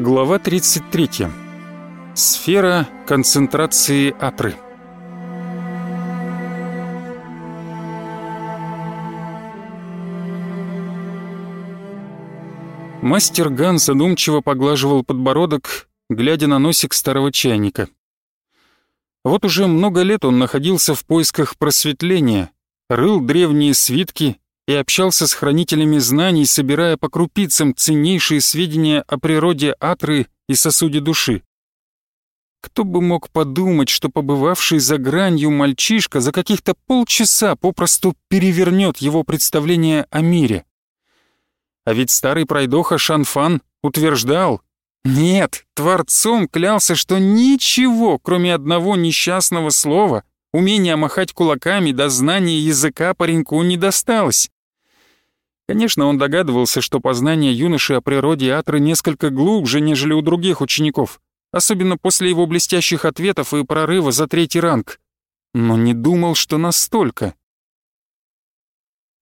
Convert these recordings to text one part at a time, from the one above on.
Глава 33. Сфера концентрации Атры. Мастер Ган задумчиво поглаживал подбородок, глядя на носик старого чайника. Вот уже много лет он находился в поисках просветления, рыл древние свитки и общался с хранителями знаний, собирая по крупицам ценнейшие сведения о природе Атры и сосуде души. Кто бы мог подумать, что побывавший за гранью мальчишка за каких-то полчаса попросту перевернет его представление о мире. А ведь старый пройдоха Шанфан утверждал, нет, Творцом клялся, что ничего, кроме одного несчастного слова, умения махать кулаками до знания языка пареньку не досталось. Конечно, он догадывался, что познание юноши о природе Атры несколько глубже, нежели у других учеников, особенно после его блестящих ответов и прорыва за третий ранг. Но не думал, что настолько.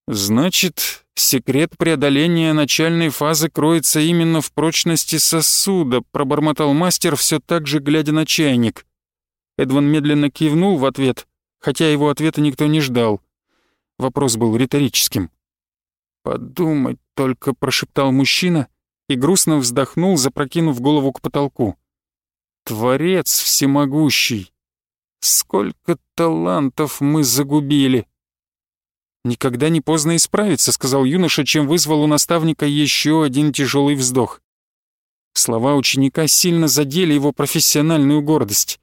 Значит, секрет преодоления начальной фазы кроется именно в прочности сосуда, пробормотал мастер, все так же глядя на чайник. Эдван медленно кивнул в ответ, хотя его ответа никто не ждал. Вопрос был риторическим. «Подумать только», — прошептал мужчина и грустно вздохнул, запрокинув голову к потолку. «Творец всемогущий! Сколько талантов мы загубили!» «Никогда не поздно исправиться», — сказал юноша, чем вызвал у наставника еще один тяжелый вздох. Слова ученика сильно задели его профессиональную гордость.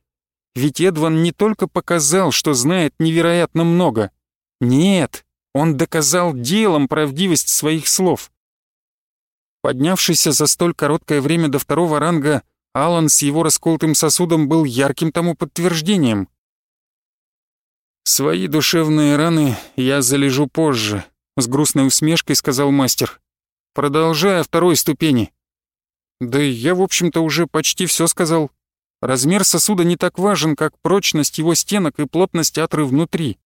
Ведь Эдван не только показал, что знает невероятно много. Нет, он доказал делом правдивость своих слов. Поднявшийся за столь короткое время до второго ранга, Алан с его расколотым сосудом был ярким тому подтверждением. «Свои душевные раны я залежу позже», — с грустной усмешкой сказал мастер. «Продолжая второй ступени». «Да я, в общем-то, уже почти все сказал. Размер сосуда не так важен, как прочность его стенок и плотность атры внутри.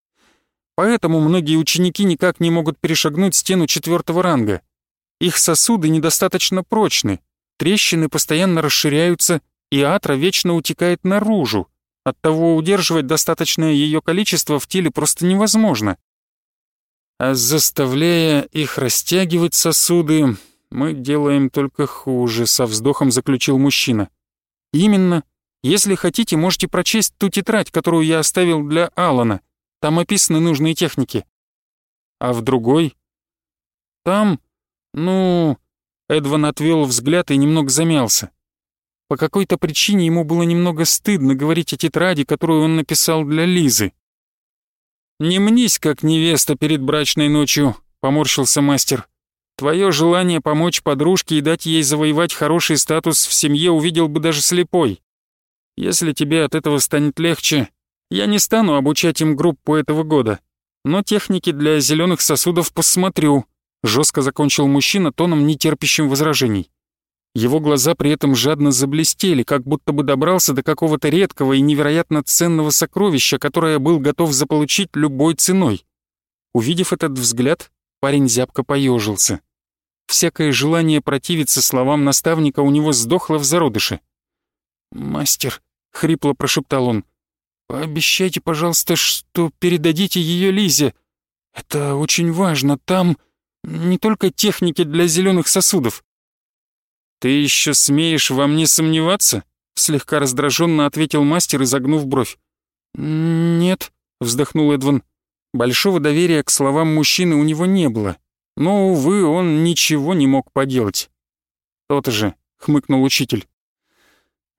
Поэтому многие ученики никак не могут перешагнуть стену четвертого ранга. Их сосуды недостаточно прочны, трещины постоянно расширяются, и атра вечно утекает наружу. Оттого удерживать достаточное ее количество в теле просто невозможно. А заставляя их растягивать сосуды, мы делаем только хуже, со вздохом заключил мужчина. Именно. Если хотите, можете прочесть ту тетрадь, которую я оставил для Алана. Там описаны нужные техники. А в другой? Там, ну... Эдван отвел взгляд и немного замялся. По какой-то причине ему было немного стыдно говорить о тетради, которую он написал для Лизы. «Не мнись, как невеста перед брачной ночью», — поморщился мастер. «Твое желание помочь подружке и дать ей завоевать хороший статус в семье увидел бы даже слепой. Если тебе от этого станет легче, я не стану обучать им группу этого года, но техники для зеленых сосудов посмотрю», — жестко закончил мужчина тоном, нетерпящим возражений. Его глаза при этом жадно заблестели, как будто бы добрался до какого-то редкого и невероятно ценного сокровища, которое был готов заполучить любой ценой. Увидев этот взгляд, парень зябко поежился. Всякое желание противиться словам наставника у него сдохло в зародыше. «Мастер», — хрипло прошептал он, — Пообещайте, пожалуйста, что передадите ее Лизе. Это очень важно. Там не только техники для зеленых сосудов. Ты еще смеешь во мне сомневаться? Слегка раздраженно ответил мастер, изогнув бровь. Нет, вздохнул Эдван. Большого доверия к словам мужчины у него не было. Но, увы, он ничего не мог поделать. «То-то же», — хмыкнул учитель.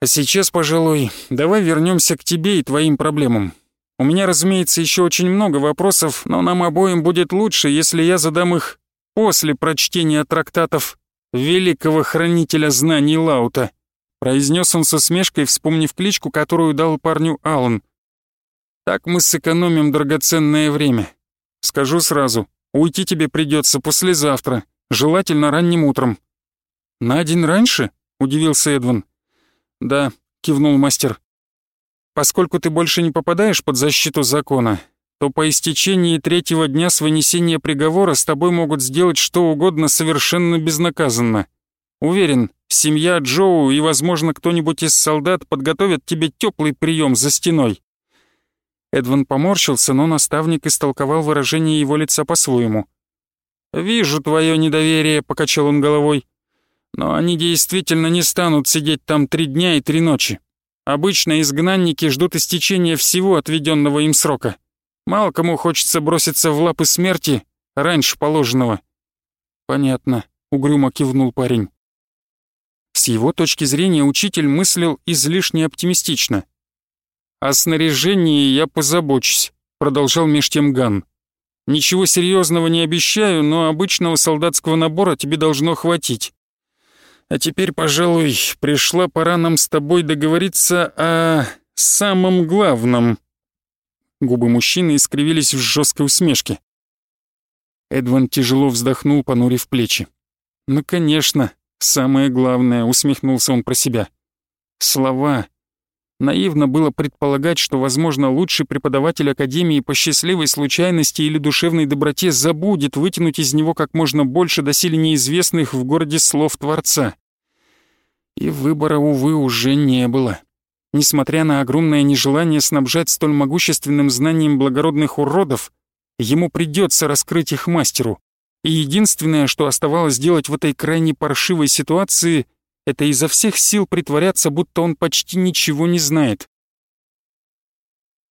А сейчас, пожалуй, давай вернемся к тебе и твоим проблемам. У меня, разумеется, еще очень много вопросов, но нам обоим будет лучше, если я задам их после прочтения трактатов великого хранителя знаний Лаута», произнес он со смешкой, вспомнив кличку, которую дал парню Аллан. «Так мы сэкономим драгоценное время. Скажу сразу, уйти тебе придется послезавтра, желательно ранним утром». «На день раньше?» — удивился Эдван. «Да», — кивнул мастер. «Поскольку ты больше не попадаешь под защиту закона, то по истечении третьего дня с вынесения приговора с тобой могут сделать что угодно совершенно безнаказанно. Уверен, Семья Джоу и, возможно, кто-нибудь из солдат подготовят тебе теплый прием за стеной». Эдван поморщился, но наставник истолковал выражение его лица по-своему. «Вижу твое недоверие», — покачал он головой. «Но они действительно не станут сидеть там три дня и три ночи. Обычно изгнанники ждут истечения всего отведенного им срока. Мало кому хочется броситься в лапы смерти раньше положенного». «Понятно», — угрюмо кивнул парень. С его точки зрения учитель мыслил излишне оптимистично. «О снаряжении я позабочусь», — продолжал меж тем Ган. «Ничего серьезного не обещаю, но обычного солдатского набора тебе должно хватить. А теперь, пожалуй, пришла пора нам с тобой договориться о самом главном». Губы мужчины искривились в жесткой усмешке. Эдван тяжело вздохнул, понурив плечи. «Ну, конечно, самое главное», — усмехнулся он про себя. «Слова, Наивно было предполагать, что, возможно, лучший преподаватель Академии по счастливой случайности или душевной доброте забудет вытянуть из него как можно больше доселе неизвестных в городе слов Творца. И выбора, увы, уже не было. Несмотря на огромное нежелание снабжать столь могущественным знанием благородных уродов, ему придется раскрыть их мастеру. И единственное, что оставалось делать в этой крайне паршивой ситуации — это изо всех сил притворяться, будто он почти ничего не знает.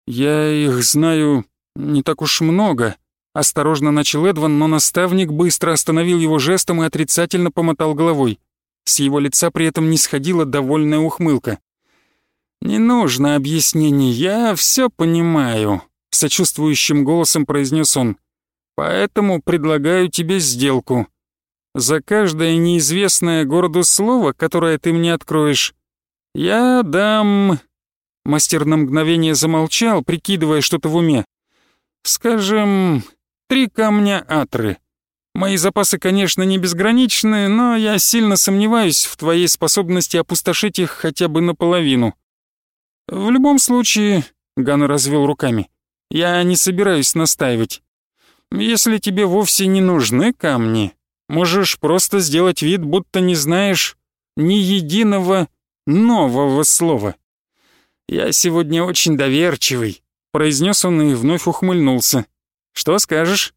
«Я их знаю не так уж много», — осторожно начал Эдван, но наставник быстро остановил его жестом и отрицательно помотал головой. С его лица при этом не сходила довольная ухмылка. «Не нужно объяснений, я все понимаю», — сочувствующим голосом произнес он. «Поэтому предлагаю тебе сделку. За каждое неизвестное городу слово, которое ты мне откроешь, я дам...» Мастер на мгновение замолчал, прикидывая что-то в уме. «Скажем, три камня атры. Мои запасы, конечно, не безграничны, но я сильно сомневаюсь в твоей способности опустошить их хотя бы наполовину. В любом случае, — Ган развел руками, — я не собираюсь настаивать. Если тебе вовсе не нужны камни, Можешь просто сделать вид, будто не знаешь ни единого нового слова. «Я сегодня очень доверчивый», — произнес он и вновь ухмыльнулся. «Что скажешь?»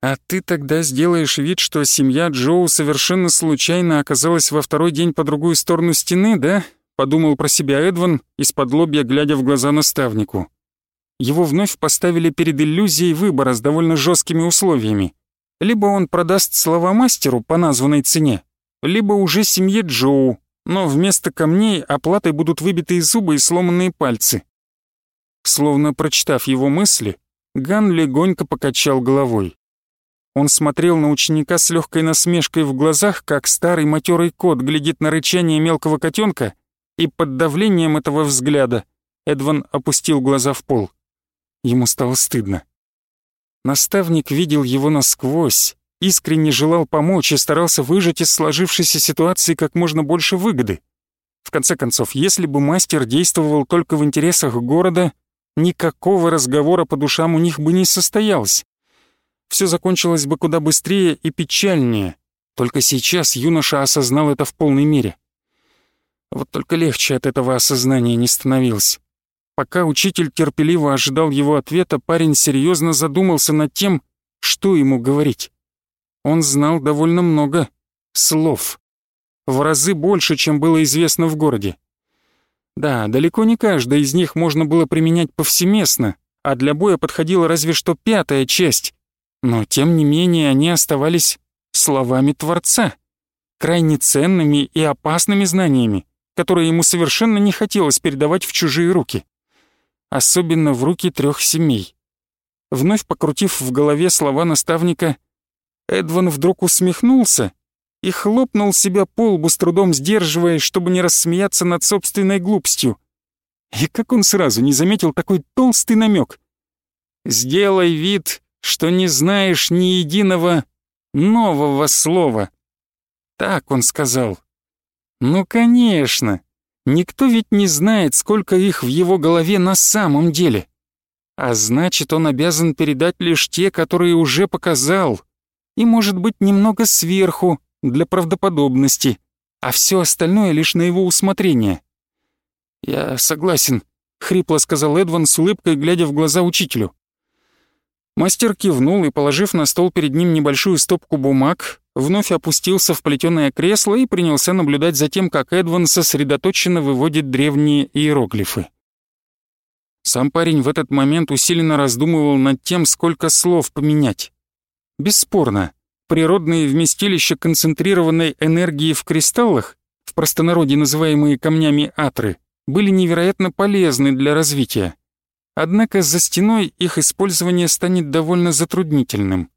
«А ты тогда сделаешь вид, что семья Джоу совершенно случайно оказалась во второй день по другую сторону стены, да?» — подумал про себя Эдван, из-под лобья глядя в глаза наставнику. Его вновь поставили перед иллюзией выбора с довольно жесткими условиями. Либо он продаст слова мастеру по названной цене, либо уже семье Джоу, но вместо камней оплатой будут выбитые зубы и сломанные пальцы. Словно прочитав его мысли, Ган легонько покачал головой. Он смотрел на ученика с легкой насмешкой в глазах, как старый матерый кот глядит на рычание мелкого котенка, и под давлением этого взгляда Эдван опустил глаза в пол. Ему стало стыдно. Наставник видел его насквозь, искренне желал помочь и старался выжать из сложившейся ситуации как можно больше выгоды. В конце концов, если бы мастер действовал только в интересах города, никакого разговора по душам у них бы не состоялось. Все закончилось бы куда быстрее и печальнее. Только сейчас юноша осознал это в полной мере. Вот только легче от этого осознания не становилось. Пока учитель терпеливо ожидал его ответа, парень серьезно задумался над тем, что ему говорить. Он знал довольно много слов. В разы больше, чем было известно в городе. Да, далеко не каждая из них можно было применять повсеместно, а для боя подходила разве что пятая часть. Но тем не менее они оставались словами Творца, крайне ценными и опасными знаниями, которые ему совершенно не хотелось передавать в чужие руки особенно в руки трех семей. Вновь покрутив в голове слова наставника, Эдван вдруг усмехнулся и хлопнул себя по лбу, с трудом сдерживая, чтобы не рассмеяться над собственной глупостью. И как он сразу не заметил такой толстый намек. «Сделай вид, что не знаешь ни единого нового слова». Так он сказал. «Ну, конечно, Никто ведь не знает, сколько их в его голове на самом деле. А значит, он обязан передать лишь те, которые уже показал. И, может быть, немного сверху, для правдоподобности, а все остальное лишь на его усмотрение. «Я согласен», — хрипло сказал Эдван с улыбкой, глядя в глаза учителю. Мастер кивнул и, положив на стол перед ним небольшую стопку бумаг, вновь опустился в плетеное кресло и принялся наблюдать за тем, как Эдван сосредоточенно выводит древние иероглифы. Сам парень в этот момент усиленно раздумывал над тем, сколько слов поменять. Бесспорно, природные вместилища концентрированной энергии в кристаллах, в простонародье называемые камнями атры, были невероятно полезны для развития. Однако за стеной их использование станет довольно затруднительным.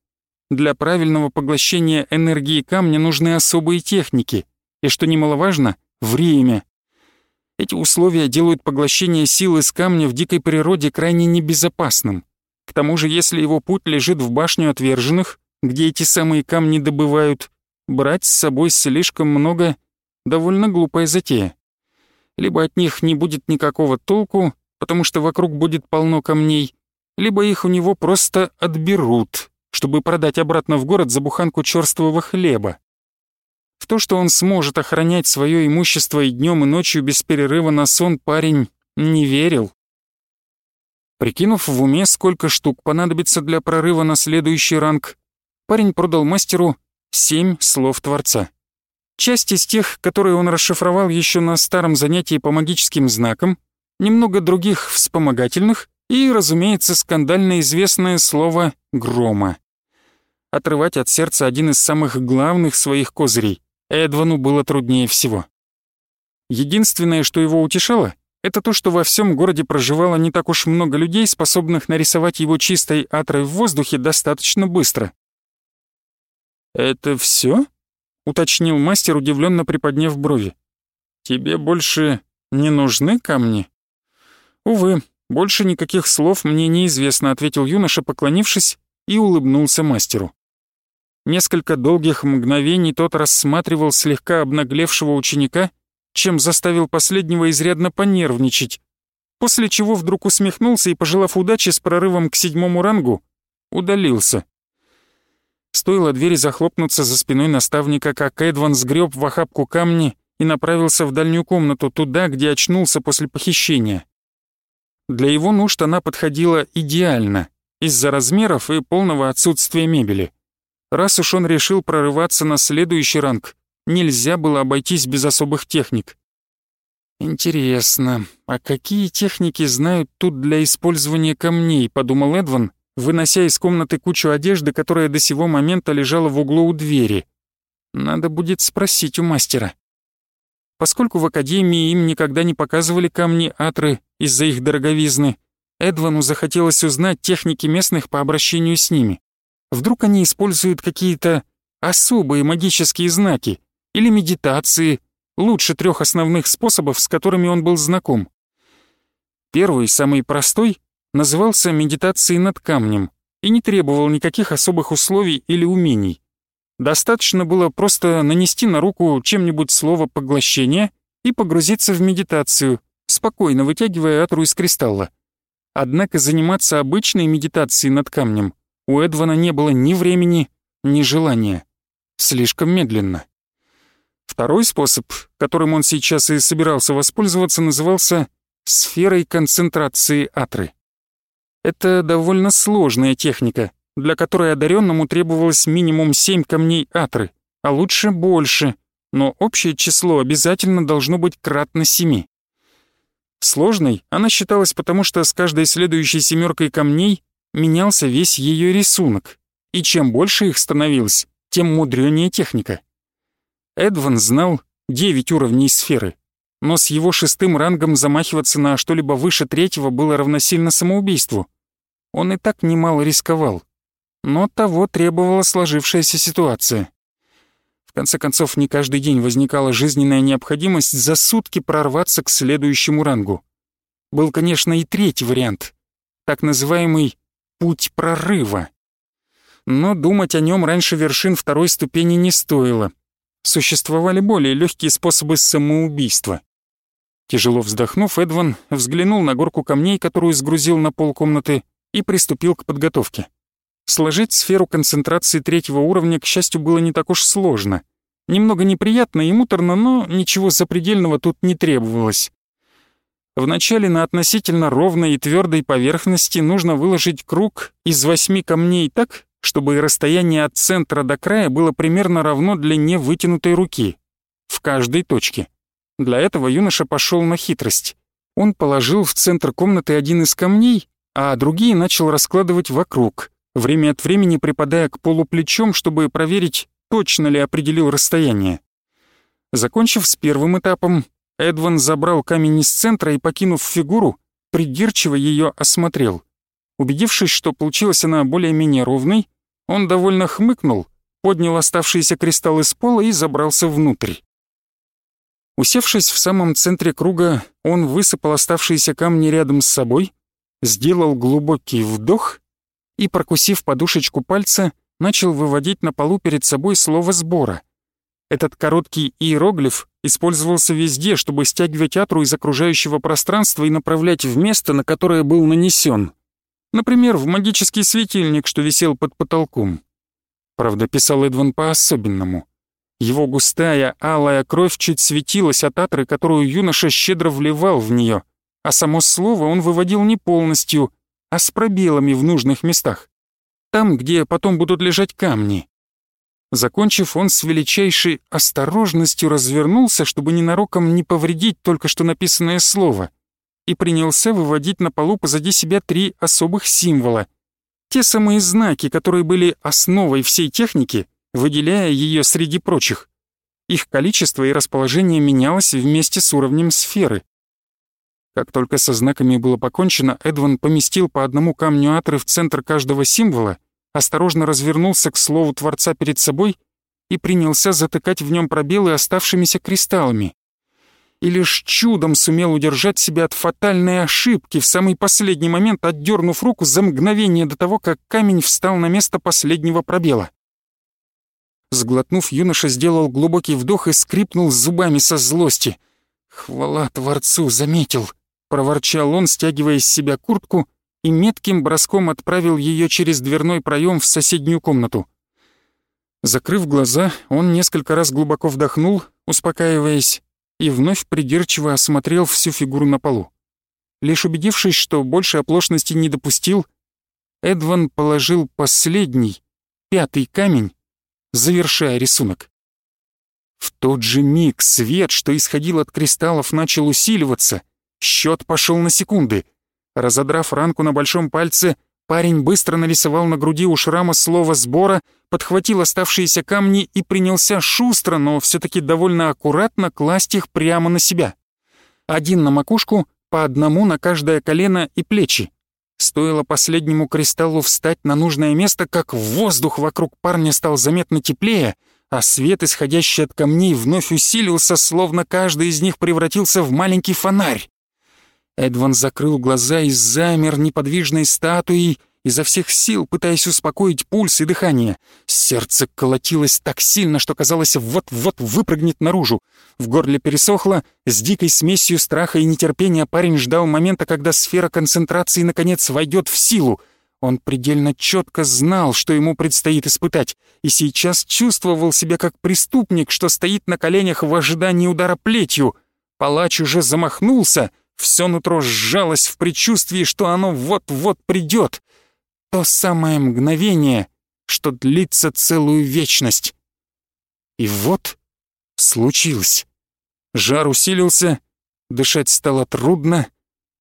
Для правильного поглощения энергии камня нужны особые техники, и, что немаловажно, время. Эти условия делают поглощение сил из камня в дикой природе крайне небезопасным. К тому же, если его путь лежит в башню отверженных, где эти самые камни добывают, брать с собой слишком много — довольно глупая затея. Либо от них не будет никакого толку, потому что вокруг будет полно камней, либо их у него просто отберут, чтобы продать обратно в город за буханку черствого хлеба. В то, что он сможет охранять свое имущество и днем, и ночью без перерыва на сон, парень не верил. Прикинув в уме, сколько штук понадобится для прорыва на следующий ранг, парень продал мастеру семь слов Творца. Часть из тех, которые он расшифровал еще на старом занятии по магическим знакам, немного других вспомогательных и, разумеется, скандально известное слово «грома». Отрывать от сердца один из самых главных своих козырей Эдвану было труднее всего. Единственное, что его утешало, это то, что во всем городе проживало не так уж много людей, способных нарисовать его чистой атрой в воздухе достаточно быстро. «Это все? уточнил мастер, удивленно приподняв брови. «Тебе больше не нужны камни?» «Увы, больше никаких слов мне неизвестно», — ответил юноша, поклонившись, и улыбнулся мастеру. Несколько долгих мгновений тот рассматривал слегка обнаглевшего ученика, чем заставил последнего изрядно понервничать, после чего вдруг усмехнулся и, пожелав удачи с прорывом к седьмому рангу, удалился. Стоило двери захлопнуться за спиной наставника, как Эдван сгреб в охапку камни и направился в дальнюю комнату, туда, где очнулся после похищения. Для его нужд она подходила идеально, из-за размеров и полного отсутствия мебели. Раз уж он решил прорываться на следующий ранг, нельзя было обойтись без особых техник. «Интересно, а какие техники знают тут для использования камней?» — подумал Эдван, вынося из комнаты кучу одежды, которая до сего момента лежала в углу у двери. «Надо будет спросить у мастера». Поскольку в академии им никогда не показывали камни атры из-за их дороговизны, Эдвану захотелось узнать техники местных по обращению с ними. Вдруг они используют какие-то особые магические знаки или медитации, лучше трех основных способов, с которыми он был знаком. Первый, самый простой, назывался медитацией над камнем и не требовал никаких особых условий или умений. Достаточно было просто нанести на руку чем-нибудь слово «поглощение» и погрузиться в медитацию, спокойно вытягивая атру из кристалла. Однако заниматься обычной медитацией над камнем у Эдвана не было ни времени, ни желания. Слишком медленно. Второй способ, которым он сейчас и собирался воспользоваться, назывался сферой концентрации атры. Это довольно сложная техника, для которой одаренному требовалось минимум 7 камней атры, а лучше больше, но общее число обязательно должно быть кратно 7. Сложной она считалась потому, что с каждой следующей семеркой камней менялся весь ее рисунок, и чем больше их становилось, тем мудренее техника. Эдван знал 9 уровней сферы, но с его шестым рангом замахиваться на что-либо выше третьего было равносильно самоубийству. Он и так немало рисковал, но того требовала сложившаяся ситуация. В конце концов, не каждый день возникала жизненная необходимость за сутки прорваться к следующему рангу. Был, конечно, и третий вариант, так называемый «путь прорыва». Но думать о нем раньше вершин второй ступени не стоило. Существовали более легкие способы самоубийства. Тяжело вздохнув, Эдван взглянул на горку камней, которую сгрузил на пол комнаты, и приступил к подготовке. Сложить сферу концентрации третьего уровня, к счастью, было не так уж сложно. Немного неприятно и муторно, но ничего запредельного тут не требовалось. Вначале на относительно ровной и твердой поверхности нужно выложить круг из восьми камней так, чтобы расстояние от центра до края было примерно равно длине вытянутой руки. В каждой точке. Для этого юноша пошел на хитрость. Он положил в центр комнаты один из камней, а другие начал раскладывать вокруг, время от времени припадая к полу плечом, чтобы проверить, точно ли определил расстояние. Закончив с первым этапом, Эдван забрал камень из центра и, покинув фигуру, придирчиво ее осмотрел. Убедившись, что получилась она более-менее ровной, он довольно хмыкнул, поднял оставшиеся кристаллы с пола и забрался внутрь. Усевшись в самом центре круга, он высыпал оставшиеся камни рядом с собой, сделал глубокий вдох и, прокусив подушечку пальца, начал выводить на полу перед собой слово сбора. Этот короткий иероглиф использовался везде, чтобы стягивать атру из окружающего пространства и направлять в место, на которое был нанесен. Например, в магический светильник, что висел под потолком. Правда, писал Эдван по-особенному. Его густая алая кровь чуть светилась от атры, которую юноша щедро вливал в нее, а само слово он выводил не полностью, а с пробелами в нужных местах. Там, где потом будут лежать камни. Закончив, он с величайшей осторожностью развернулся, чтобы ненароком не повредить только что написанное слово, и принялся выводить на полу позади себя три особых символа. Те самые знаки, которые были основой всей техники, выделяя ее среди прочих. Их количество и расположение менялось вместе с уровнем сферы. Как только со знаками было покончено, Эдван поместил по одному камню атры в центр каждого символа осторожно развернулся к слову Творца перед собой и принялся затыкать в нем пробелы оставшимися кристаллами. И лишь чудом сумел удержать себя от фатальной ошибки, в самый последний момент отдернув руку за мгновение до того, как камень встал на место последнего пробела. Сглотнув, юноша сделал глубокий вдох и скрипнул зубами со злости. «Хвала Творцу, заметил!» — проворчал он, стягивая с себя куртку и метким броском отправил ее через дверной проем в соседнюю комнату. Закрыв глаза, он несколько раз глубоко вдохнул, успокаиваясь, и вновь придирчиво осмотрел всю фигуру на полу. Лишь убедившись, что больше оплошности не допустил, Эдван положил последний, пятый камень, завершая рисунок. В тот же миг свет, что исходил от кристаллов, начал усиливаться, счет пошел на секунды — Разодрав ранку на большом пальце, парень быстро нарисовал на груди у шрама слово сбора, подхватил оставшиеся камни и принялся шустро, но все таки довольно аккуратно класть их прямо на себя. Один на макушку, по одному на каждое колено и плечи. Стоило последнему кристаллу встать на нужное место, как воздух вокруг парня стал заметно теплее, а свет, исходящий от камней, вновь усилился, словно каждый из них превратился в маленький фонарь. Эдван закрыл глаза и замер неподвижной статуей, изо всех сил пытаясь успокоить пульс и дыхание. Сердце колотилось так сильно, что казалось, вот-вот выпрыгнет наружу. В горле пересохло, с дикой смесью страха и нетерпения парень ждал момента, когда сфера концентрации наконец войдет в силу. Он предельно четко знал, что ему предстоит испытать, и сейчас чувствовал себя как преступник, что стоит на коленях в ожидании удара плетью. Палач уже замахнулся — все нутро сжалось в предчувствии, что оно вот-вот придет. То самое мгновение, что длится целую вечность. И вот случилось. Жар усилился, дышать стало трудно,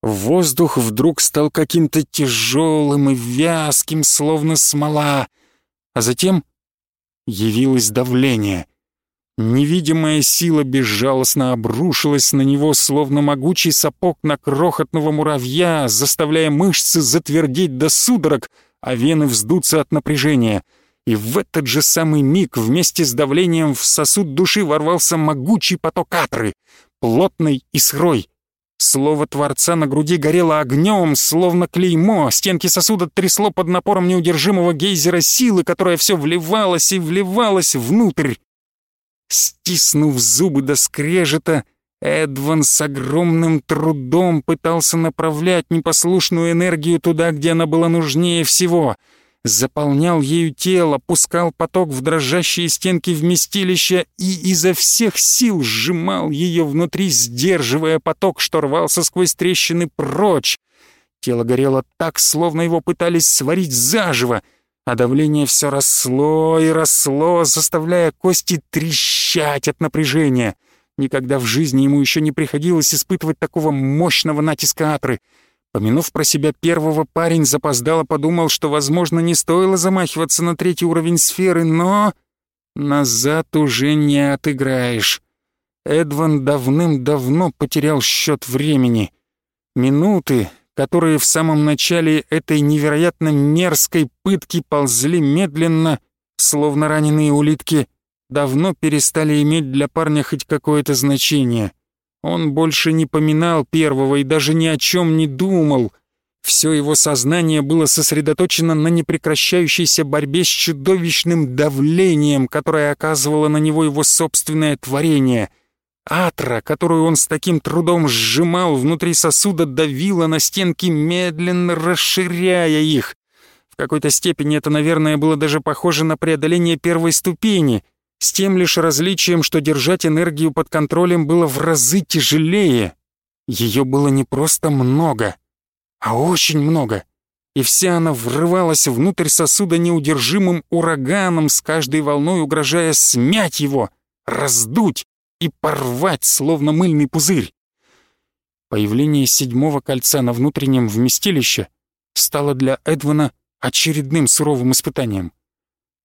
воздух вдруг стал каким-то тяжелым и вязким, словно смола, а затем явилось давление — Невидимая сила безжалостно обрушилась на него, словно могучий сапог на крохотного муравья, заставляя мышцы затвердеть до судорог, а вены вздуться от напряжения. И в этот же самый миг вместе с давлением в сосуд души ворвался могучий поток атры, плотный и сырой. Слово Творца на груди горело огнем, словно клеймо, стенки сосуда трясло под напором неудержимого гейзера силы, которая все вливалась и вливалась внутрь. Стиснув зубы до скрежета, Эдван с огромным трудом пытался направлять непослушную энергию туда, где она была нужнее всего. заполнял ею тело, пускал поток в дрожащие стенки вместилища и изо всех сил сжимал ее внутри, сдерживая поток, что рвался сквозь трещины прочь. Тело горело так, словно его пытались сварить заживо, а давление все росло и росло, заставляя кости трещать от напряжения. Никогда в жизни ему еще не приходилось испытывать такого мощного натиска атры — Помянув про себя первого, парень запоздало подумал, что, возможно, не стоило замахиваться на третий уровень сферы, но... Назад уже не отыграешь. Эдван давным-давно потерял счет времени. Минуты, которые в самом начале этой невероятно мерзкой пытки ползли медленно, словно раненые улитки, давно перестали иметь для парня хоть какое-то значение — он больше не поминал первого и даже ни о чем не думал. Все его сознание было сосредоточено на непрекращающейся борьбе с чудовищным давлением, которое оказывало на него его собственное творение. Атра, которую он с таким трудом сжимал внутри сосуда, давила на стенки, медленно расширяя их. В какой-то степени это, наверное, было даже похоже на преодоление первой ступени — с тем лишь различием, что держать энергию под контролем было в разы тяжелее. Ее было не просто много, а очень много, и вся она врывалась внутрь сосуда неудержимым ураганом, с каждой волной угрожая смять его, раздуть и порвать, словно мыльный пузырь. Появление седьмого кольца на внутреннем вместилище стало для Эдвана очередным суровым испытанием —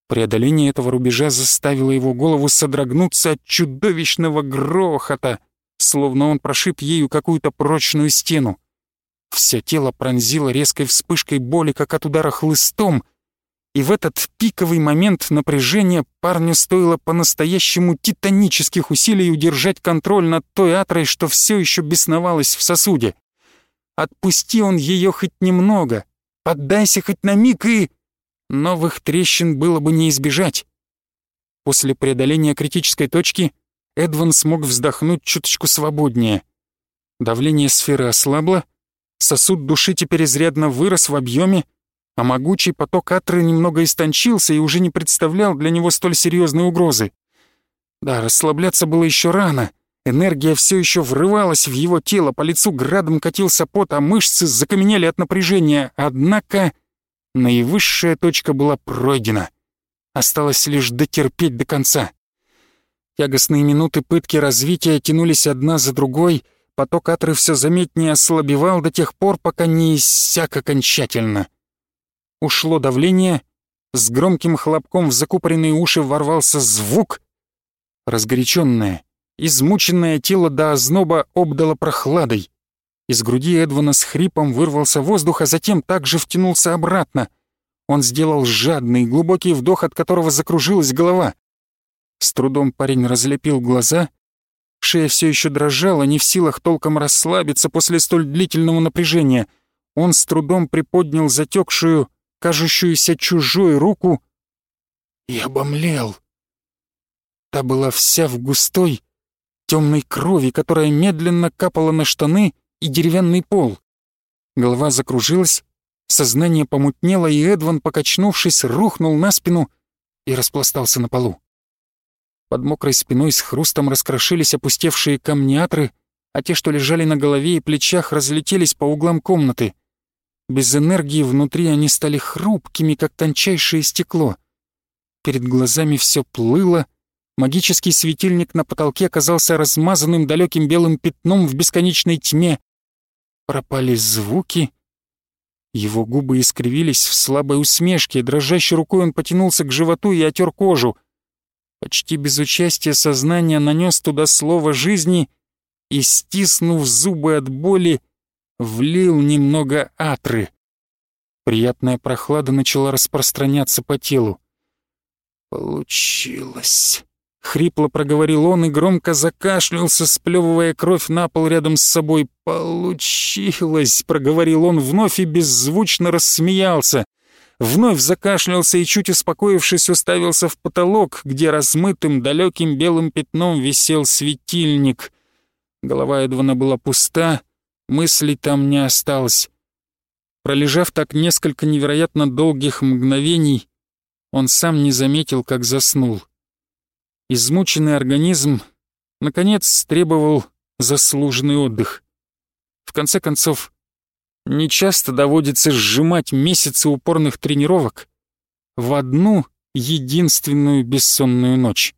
Преодоление этого рубежа заставило его голову содрогнуться от чудовищного грохота, словно он прошиб ею какую-то прочную стену. Все тело пронзило резкой вспышкой боли, как от удара хлыстом, и в этот пиковый момент напряжения парню стоило по-настоящему титанических усилий удержать контроль над той атрой, что все еще бесновалась в сосуде. Отпусти он ее хоть немного, поддайся хоть на миг и... Новых трещин было бы не избежать. После преодоления критической точки Эдван смог вздохнуть чуточку свободнее. Давление сферы ослабло, сосуд души теперь изрядно вырос в объеме, а могучий поток атры немного истончился и уже не представлял для него столь серьезной угрозы. Да, расслабляться было еще рано. Энергия все еще врывалась в его тело, по лицу градом катился пот, а мышцы закаменели от напряжения. Однако Наивысшая точка была пройдена. Осталось лишь дотерпеть до конца. Тягостные минуты пытки развития тянулись одна за другой, поток атры все заметнее ослабевал до тех пор, пока не иссяк окончательно. Ушло давление, с громким хлопком в закупоренные уши ворвался звук. Разгоряченное, измученное тело до озноба обдало прохладой. Из груди Эдвана с хрипом вырвался воздух, а затем также втянулся обратно. Он сделал жадный, глубокий вдох, от которого закружилась голова. С трудом парень разлепил глаза. Шея все еще дрожала, не в силах толком расслабиться после столь длительного напряжения. Он с трудом приподнял затекшую, кажущуюся чужой руку и обомлел. Та была вся в густой, темной крови, которая медленно капала на штаны и деревянный пол. Голова закружилась, сознание помутнело, и Эдван, покачнувшись, рухнул на спину и распластался на полу. Под мокрой спиной с хрустом раскрошились опустевшие камни а те, что лежали на голове и плечах, разлетелись по углам комнаты. Без энергии внутри они стали хрупкими, как тончайшее стекло. Перед глазами все плыло, магический светильник на потолке казался размазанным далеким белым пятном в бесконечной тьме, пропали звуки. Его губы искривились в слабой усмешке, дрожащей рукой он потянулся к животу и отер кожу. Почти без участия сознания нанес туда слово жизни и, стиснув зубы от боли, влил немного атры. Приятная прохлада начала распространяться по телу. «Получилось!» — хрипло проговорил он и громко закашлялся, сплевывая кровь на пол рядом с собой. «Получилось!» — проговорил он вновь и беззвучно рассмеялся. Вновь закашлялся и, чуть успокоившись, уставился в потолок, где размытым далеким белым пятном висел светильник. Голова Эдвана была пуста, мыслей там не осталось. Пролежав так несколько невероятно долгих мгновений, он сам не заметил, как заснул. Измученный организм, наконец, требовал заслуженный отдых. В конце концов, нечасто доводится сжимать месяцы упорных тренировок в одну единственную бессонную ночь.